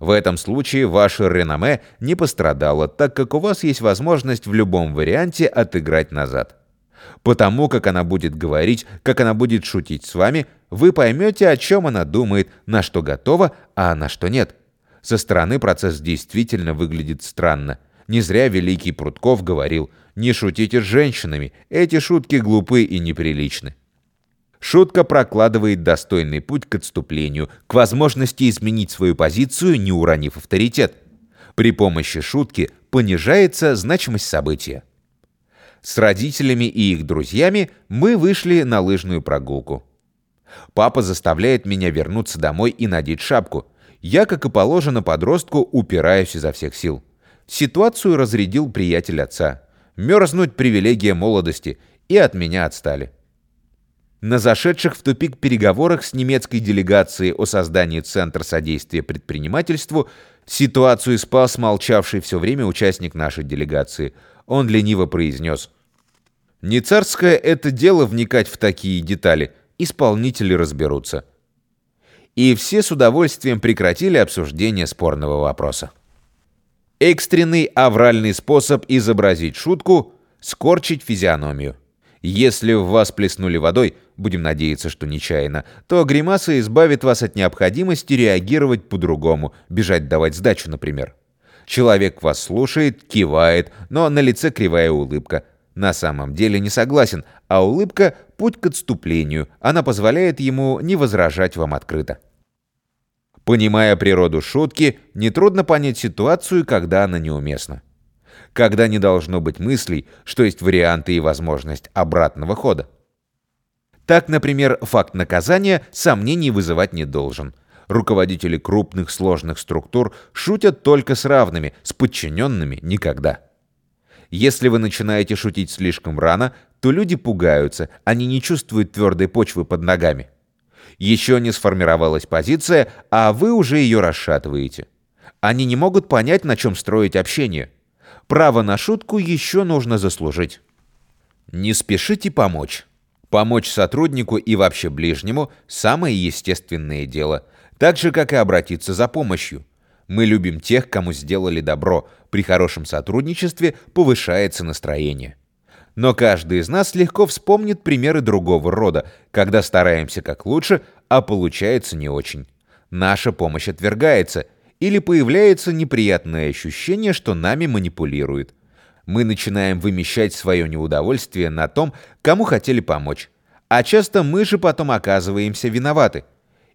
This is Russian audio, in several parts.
В этом случае ваше реноме не пострадало, так как у вас есть возможность в любом варианте отыграть назад. Потому как она будет говорить, как она будет шутить с вами, вы поймете, о чем она думает, на что готова, а на что нет. Со стороны процесс действительно выглядит странно. Не зря великий Прутков говорил «Не шутите с женщинами, эти шутки глупы и неприличны». Шутка прокладывает достойный путь к отступлению, к возможности изменить свою позицию, не уронив авторитет. При помощи шутки понижается значимость события. С родителями и их друзьями мы вышли на лыжную прогулку. Папа заставляет меня вернуться домой и надеть шапку. Я, как и положено подростку, упираюсь изо всех сил. Ситуацию разрядил приятель отца. Мерзнуть привилегия молодости, и от меня отстали. На зашедших в тупик переговорах с немецкой делегацией о создании Центра содействия предпринимательству ситуацию спас молчавший все время участник нашей делегации. Он лениво произнес. «Не царское это дело вникать в такие детали. Исполнители разберутся». И все с удовольствием прекратили обсуждение спорного вопроса. Экстренный авральный способ изобразить шутку – скорчить физиономию. Если в вас плеснули водой, будем надеяться, что нечаянно, то гримаса избавит вас от необходимости реагировать по-другому, бежать давать сдачу, например. Человек вас слушает, кивает, но на лице кривая улыбка. На самом деле не согласен, а улыбка – путь к отступлению, она позволяет ему не возражать вам открыто. Понимая природу шутки, нетрудно понять ситуацию, когда она неуместна когда не должно быть мыслей, что есть варианты и возможность обратного хода. Так, например, факт наказания сомнений вызывать не должен. Руководители крупных сложных структур шутят только с равными, с подчиненными никогда. Если вы начинаете шутить слишком рано, то люди пугаются, они не чувствуют твердой почвы под ногами. Еще не сформировалась позиция, а вы уже ее расшатываете. Они не могут понять, на чем строить общение – Право на шутку еще нужно заслужить. Не спешите помочь. Помочь сотруднику и вообще ближнему – самое естественное дело, так же, как и обратиться за помощью. Мы любим тех, кому сделали добро. При хорошем сотрудничестве повышается настроение. Но каждый из нас легко вспомнит примеры другого рода, когда стараемся как лучше, а получается не очень. Наша помощь отвергается – или появляется неприятное ощущение, что нами манипулируют. Мы начинаем вымещать свое неудовольствие на том, кому хотели помочь. А часто мы же потом оказываемся виноваты.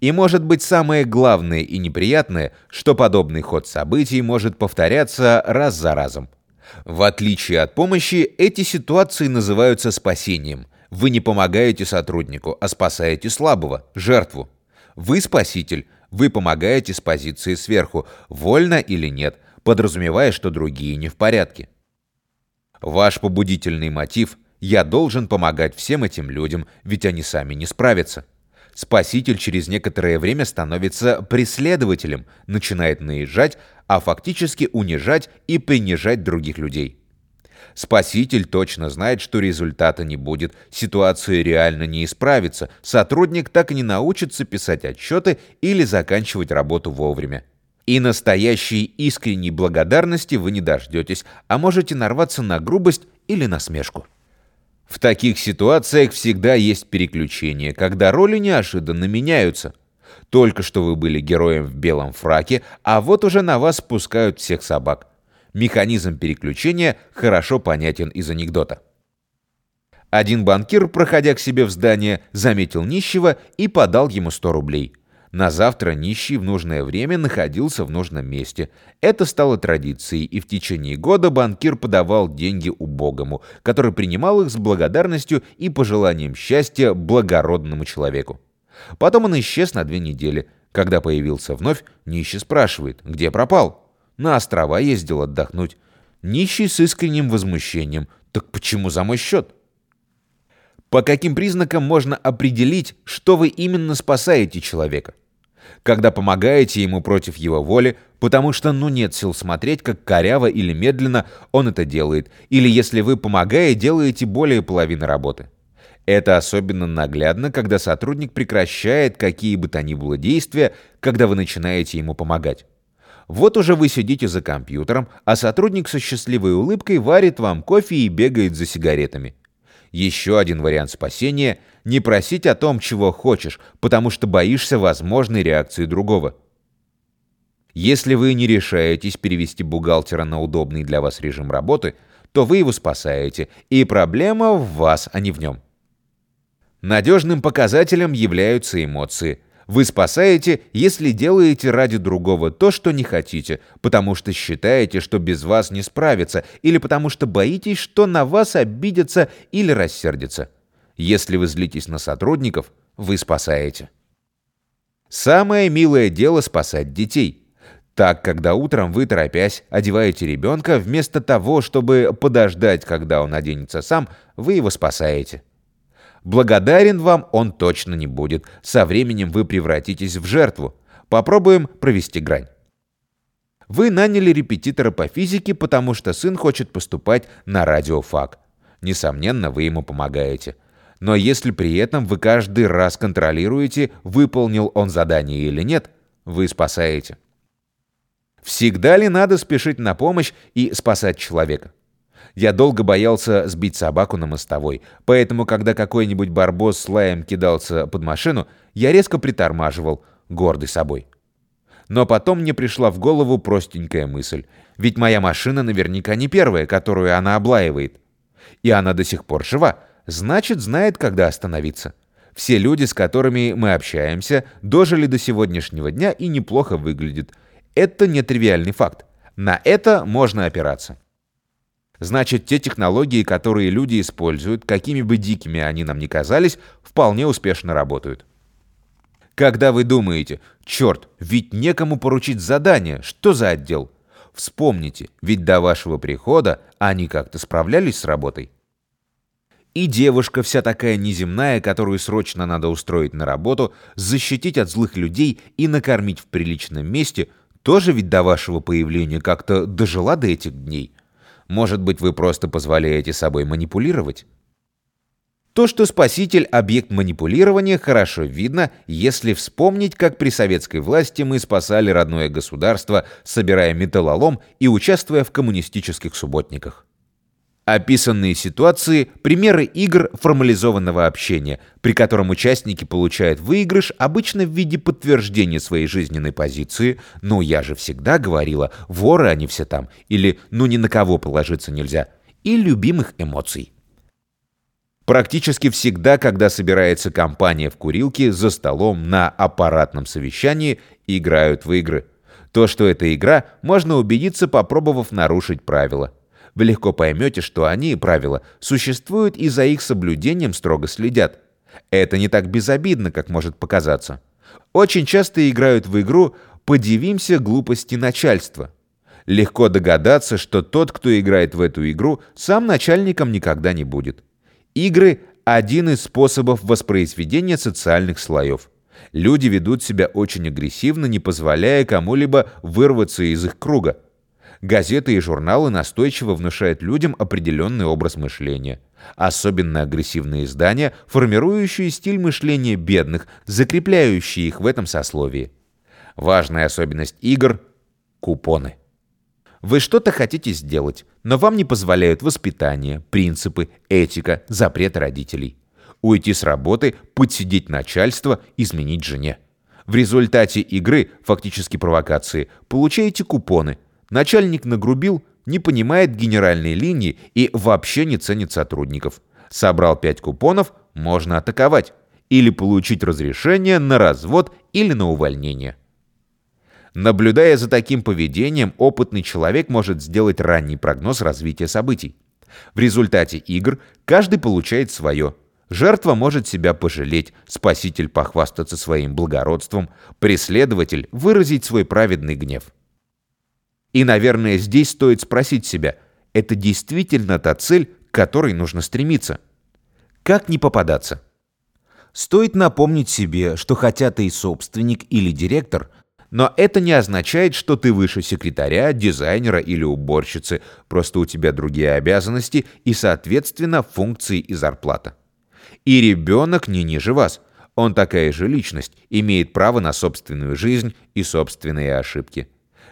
И может быть самое главное и неприятное, что подобный ход событий может повторяться раз за разом. В отличие от помощи, эти ситуации называются спасением. Вы не помогаете сотруднику, а спасаете слабого, жертву. Вы спаситель, вы помогаете с позиции сверху, вольно или нет, подразумевая, что другие не в порядке. Ваш побудительный мотив – я должен помогать всем этим людям, ведь они сами не справятся. Спаситель через некоторое время становится преследователем, начинает наезжать, а фактически унижать и принижать других людей. Спаситель точно знает, что результата не будет, ситуация реально не исправится, сотрудник так и не научится писать отчеты или заканчивать работу вовремя. И настоящей искренней благодарности вы не дождетесь, а можете нарваться на грубость или насмешку. В таких ситуациях всегда есть переключение, когда роли неожиданно меняются. Только что вы были героем в белом фраке, а вот уже на вас спускают всех собак. Механизм переключения хорошо понятен из анекдота. Один банкир, проходя к себе в здание, заметил нищего и подал ему 100 рублей. На завтра нищий в нужное время находился в нужном месте. Это стало традицией, и в течение года банкир подавал деньги убогому, который принимал их с благодарностью и пожеланием счастья благородному человеку. Потом он исчез на две недели. Когда появился вновь, нищий спрашивает, где пропал? На острова ездил отдохнуть. Нищий с искренним возмущением. Так почему за мой счет? По каким признакам можно определить, что вы именно спасаете человека? Когда помогаете ему против его воли, потому что ну нет сил смотреть, как коряво или медленно он это делает, или если вы, помогая, делаете более половины работы. Это особенно наглядно, когда сотрудник прекращает какие бы то ни было действия, когда вы начинаете ему помогать. Вот уже вы сидите за компьютером, а сотрудник со счастливой улыбкой варит вам кофе и бегает за сигаретами. Еще один вариант спасения – не просить о том, чего хочешь, потому что боишься возможной реакции другого. Если вы не решаетесь перевести бухгалтера на удобный для вас режим работы, то вы его спасаете, и проблема в вас, а не в нем. Надежным показателем являются эмоции. Вы спасаете, если делаете ради другого то, что не хотите, потому что считаете, что без вас не справится, или потому что боитесь, что на вас обидятся или рассердятся. Если вы злитесь на сотрудников, вы спасаете. Самое милое дело спасать детей. Так, когда утром вы, торопясь, одеваете ребенка, вместо того, чтобы подождать, когда он оденется сам, вы его спасаете. Благодарен вам он точно не будет. Со временем вы превратитесь в жертву. Попробуем провести грань. Вы наняли репетитора по физике, потому что сын хочет поступать на радиофак. Несомненно, вы ему помогаете. Но если при этом вы каждый раз контролируете, выполнил он задание или нет, вы спасаете. Всегда ли надо спешить на помощь и спасать человека? Я долго боялся сбить собаку на мостовой, поэтому, когда какой-нибудь барбос с лаем кидался под машину, я резко притормаживал, гордый собой. Но потом мне пришла в голову простенькая мысль, ведь моя машина наверняка не первая, которую она облаивает. И она до сих пор жива, значит, знает, когда остановиться. Все люди, с которыми мы общаемся, дожили до сегодняшнего дня и неплохо выглядят – это нетривиальный факт. На это можно опираться. Значит, те технологии, которые люди используют, какими бы дикими они нам ни казались, вполне успешно работают. Когда вы думаете, черт, ведь некому поручить задание, что за отдел? Вспомните, ведь до вашего прихода они как-то справлялись с работой. И девушка вся такая неземная, которую срочно надо устроить на работу, защитить от злых людей и накормить в приличном месте, тоже ведь до вашего появления как-то дожила до этих дней. Может быть, вы просто позволяете собой манипулировать? То, что спаситель – объект манипулирования, хорошо видно, если вспомнить, как при советской власти мы спасали родное государство, собирая металлолом и участвуя в коммунистических субботниках. Описанные ситуации – примеры игр формализованного общения, при котором участники получают выигрыш обычно в виде подтверждения своей жизненной позиции «ну я же всегда говорила, воры они все там» или «ну ни на кого положиться нельзя» и любимых эмоций. Практически всегда, когда собирается компания в курилке, за столом, на аппаратном совещании, играют в игры. То, что это игра, можно убедиться, попробовав нарушить правила – вы легко поймете, что они, правила, существуют и за их соблюдением строго следят. Это не так безобидно, как может показаться. Очень часто играют в игру «подивимся глупости начальства». Легко догадаться, что тот, кто играет в эту игру, сам начальником никогда не будет. Игры – один из способов воспроизведения социальных слоев. Люди ведут себя очень агрессивно, не позволяя кому-либо вырваться из их круга. Газеты и журналы настойчиво внушают людям определенный образ мышления. Особенно агрессивные издания, формирующие стиль мышления бедных, закрепляющие их в этом сословии. Важная особенность игр – купоны. Вы что-то хотите сделать, но вам не позволяют воспитание, принципы, этика, запрет родителей. Уйти с работы, подсидеть начальство, изменить жене. В результате игры, фактически провокации, получаете купоны – Начальник нагрубил, не понимает генеральной линии и вообще не ценит сотрудников. Собрал пять купонов, можно атаковать. Или получить разрешение на развод или на увольнение. Наблюдая за таким поведением, опытный человек может сделать ранний прогноз развития событий. В результате игр каждый получает свое. Жертва может себя пожалеть, спаситель похвастаться своим благородством, преследователь выразить свой праведный гнев. И, наверное, здесь стоит спросить себя, это действительно та цель, к которой нужно стремиться? Как не попадаться? Стоит напомнить себе, что хотя ты и собственник или директор, но это не означает, что ты выше секретаря, дизайнера или уборщицы, просто у тебя другие обязанности и, соответственно, функции и зарплата. И ребенок не ниже вас. Он такая же личность, имеет право на собственную жизнь и собственные ошибки.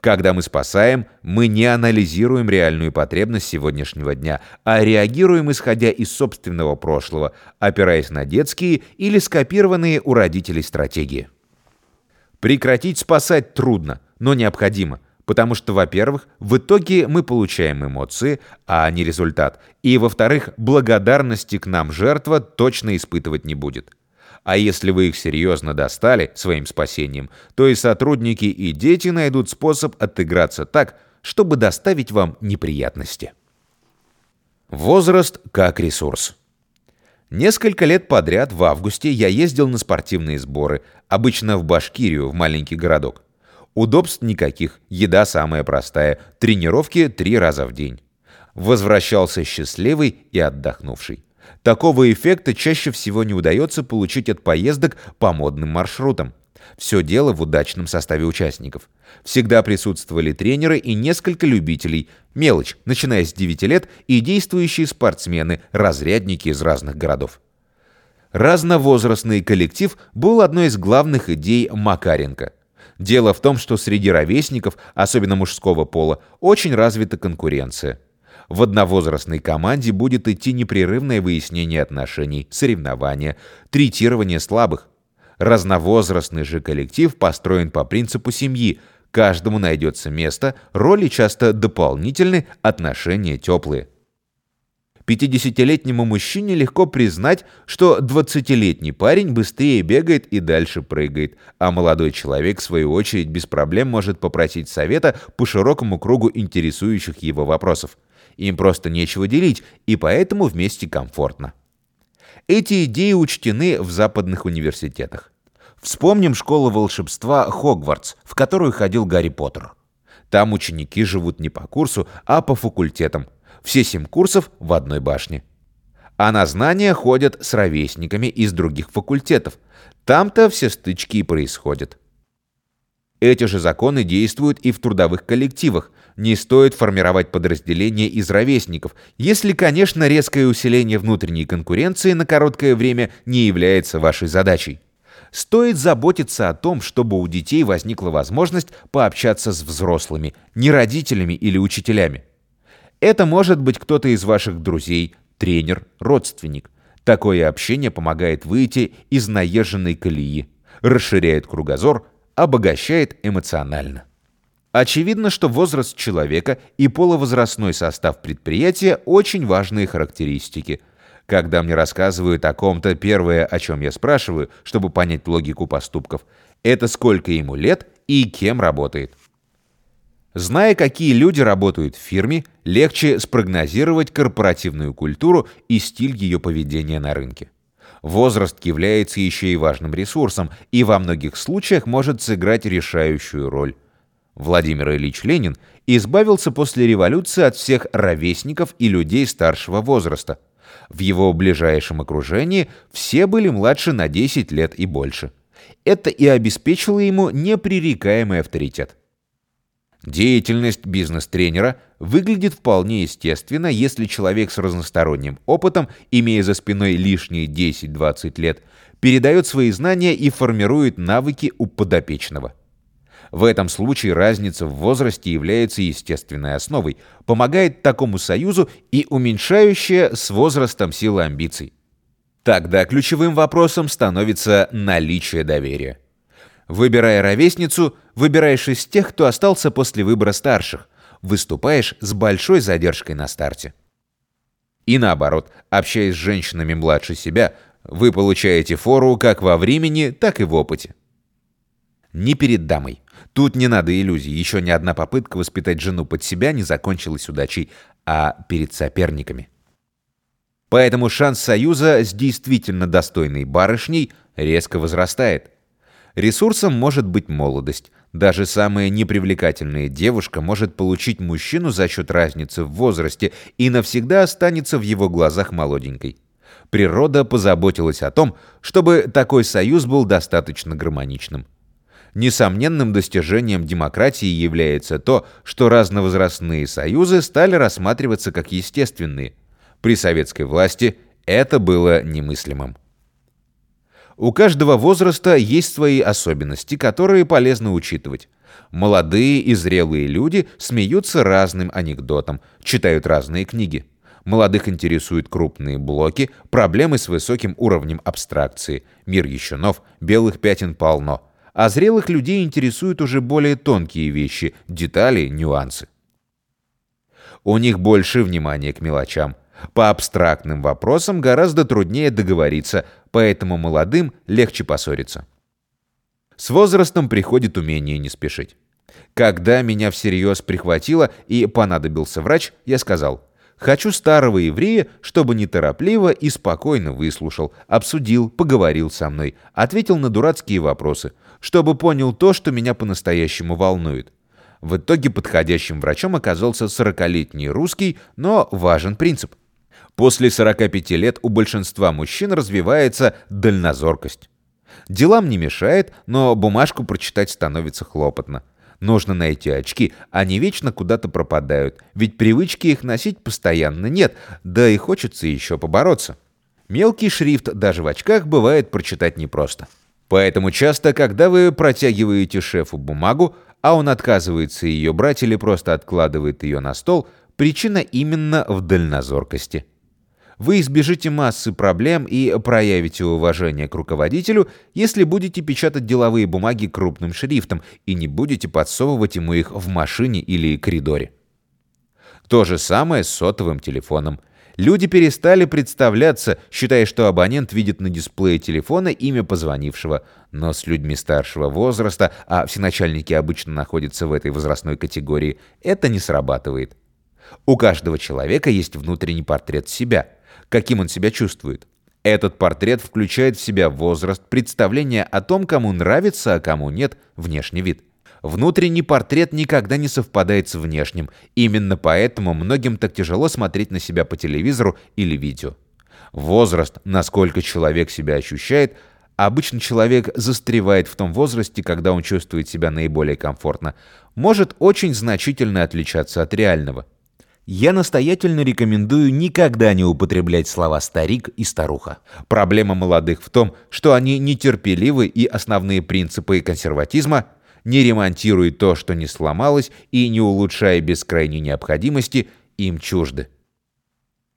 Когда мы спасаем, мы не анализируем реальную потребность сегодняшнего дня, а реагируем исходя из собственного прошлого, опираясь на детские или скопированные у родителей стратегии. Прекратить спасать трудно, но необходимо, потому что, во-первых, в итоге мы получаем эмоции, а не результат, и, во-вторых, благодарности к нам жертва точно испытывать не будет. А если вы их серьезно достали своим спасением, то и сотрудники, и дети найдут способ отыграться так, чтобы доставить вам неприятности. Возраст как ресурс. Несколько лет подряд в августе я ездил на спортивные сборы, обычно в Башкирию, в маленький городок. Удобств никаких, еда самая простая, тренировки три раза в день. Возвращался счастливый и отдохнувший. Такого эффекта чаще всего не удается получить от поездок по модным маршрутам. Все дело в удачном составе участников. Всегда присутствовали тренеры и несколько любителей. Мелочь, начиная с 9 лет, и действующие спортсмены, разрядники из разных городов. Разновозрастный коллектив был одной из главных идей Макаренко. Дело в том, что среди ровесников, особенно мужского пола, очень развита конкуренция. В одновозрастной команде будет идти непрерывное выяснение отношений, соревнования, третирование слабых. Разновозрастный же коллектив построен по принципу семьи. Каждому найдется место, роли часто дополнительны, отношения теплые. 50-летнему мужчине легко признать, что 20-летний парень быстрее бегает и дальше прыгает, а молодой человек, в свою очередь, без проблем может попросить совета по широкому кругу интересующих его вопросов. Им просто нечего делить, и поэтому вместе комфортно. Эти идеи учтены в западных университетах. Вспомним школу волшебства Хогвартс, в которую ходил Гарри Поттер. Там ученики живут не по курсу, а по факультетам. Все семь курсов в одной башне. А на знания ходят с ровесниками из других факультетов. Там-то все стычки и происходят. Эти же законы действуют и в трудовых коллективах. Не стоит формировать подразделения из ровесников, если, конечно, резкое усиление внутренней конкуренции на короткое время не является вашей задачей. Стоит заботиться о том, чтобы у детей возникла возможность пообщаться с взрослыми, не родителями или учителями. Это может быть кто-то из ваших друзей, тренер, родственник. Такое общение помогает выйти из наезженной колеи, расширяет кругозор, обогащает эмоционально. Очевидно, что возраст человека и полувозрастной состав предприятия – очень важные характеристики. Когда мне рассказывают о ком-то, первое, о чем я спрашиваю, чтобы понять логику поступков, это сколько ему лет и кем работает. Зная, какие люди работают в фирме, легче спрогнозировать корпоративную культуру и стиль ее поведения на рынке. Возраст является еще и важным ресурсом и во многих случаях может сыграть решающую роль. Владимир Ильич Ленин избавился после революции от всех ровесников и людей старшего возраста. В его ближайшем окружении все были младше на 10 лет и больше. Это и обеспечило ему непререкаемый авторитет. Деятельность бизнес-тренера выглядит вполне естественно, если человек с разносторонним опытом, имея за спиной лишние 10-20 лет, передает свои знания и формирует навыки у подопечного. В этом случае разница в возрасте является естественной основой, помогает такому союзу и уменьшающая с возрастом силы амбиций. Тогда ключевым вопросом становится наличие доверия. Выбирая ровесницу, выбираешь из тех, кто остался после выбора старших. Выступаешь с большой задержкой на старте. И наоборот, общаясь с женщинами младше себя, вы получаете фору как во времени, так и в опыте. Не перед дамой. Тут не надо иллюзий. Еще ни одна попытка воспитать жену под себя не закончилась удачей, а перед соперниками. Поэтому шанс союза с действительно достойной барышней резко возрастает – Ресурсом может быть молодость. Даже самая непривлекательная девушка может получить мужчину за счет разницы в возрасте и навсегда останется в его глазах молоденькой. Природа позаботилась о том, чтобы такой союз был достаточно гармоничным. Несомненным достижением демократии является то, что разновозрастные союзы стали рассматриваться как естественные. При советской власти это было немыслимым. У каждого возраста есть свои особенности, которые полезно учитывать. Молодые и зрелые люди смеются разным анекдотам, читают разные книги. Молодых интересуют крупные блоки, проблемы с высоким уровнем абстракции, мир еще нов, белых пятен полно. А зрелых людей интересуют уже более тонкие вещи, детали, нюансы. У них больше внимания к мелочам. По абстрактным вопросам гораздо труднее договориться, поэтому молодым легче поссориться. С возрастом приходит умение не спешить. Когда меня всерьез прихватило и понадобился врач, я сказал, «Хочу старого еврея, чтобы неторопливо и спокойно выслушал, обсудил, поговорил со мной, ответил на дурацкие вопросы, чтобы понял то, что меня по-настоящему волнует». В итоге подходящим врачом оказался 40-летний русский, но важен принцип. После 45 лет у большинства мужчин развивается дальнозоркость. Делам не мешает, но бумажку прочитать становится хлопотно. Нужно найти очки, они вечно куда-то пропадают, ведь привычки их носить постоянно нет, да и хочется еще побороться. Мелкий шрифт даже в очках бывает прочитать непросто. Поэтому часто, когда вы протягиваете шефу бумагу, а он отказывается ее брать или просто откладывает ее на стол, причина именно в дальнозоркости. Вы избежите массы проблем и проявите уважение к руководителю, если будете печатать деловые бумаги крупным шрифтом и не будете подсовывать ему их в машине или коридоре. То же самое с сотовым телефоном. Люди перестали представляться, считая, что абонент видит на дисплее телефона имя позвонившего. Но с людьми старшего возраста, а все начальники обычно находятся в этой возрастной категории, это не срабатывает. У каждого человека есть внутренний портрет себя – каким он себя чувствует. Этот портрет включает в себя возраст, представление о том, кому нравится, а кому нет, внешний вид. Внутренний портрет никогда не совпадает с внешним. Именно поэтому многим так тяжело смотреть на себя по телевизору или видео. Возраст, насколько человек себя ощущает, обычно человек застревает в том возрасте, когда он чувствует себя наиболее комфортно, может очень значительно отличаться от реального – я настоятельно рекомендую никогда не употреблять слова «старик» и «старуха». Проблема молодых в том, что они нетерпеливы и основные принципы консерватизма не ремонтируя то, что не сломалось, и не улучшая без крайней необходимости, им чужды.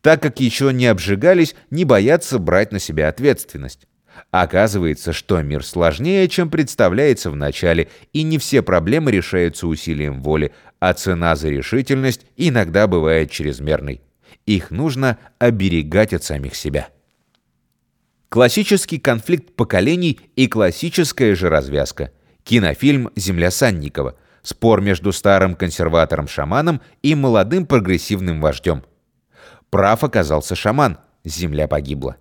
Так как еще не обжигались, не боятся брать на себя ответственность. Оказывается, что мир сложнее, чем представляется в начале, и не все проблемы решаются усилием воли, а цена за решительность иногда бывает чрезмерной. Их нужно оберегать от самих себя. Классический конфликт поколений и классическая же развязка. Кинофильм «Земля Санникова». Спор между старым консерватором-шаманом и молодым прогрессивным вождем. Прав оказался шаман, земля погибла.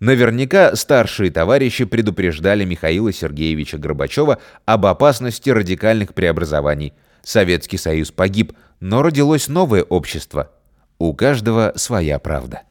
Наверняка старшие товарищи предупреждали Михаила Сергеевича Горбачева об опасности радикальных преобразований. Советский Союз погиб, но родилось новое общество. У каждого своя правда.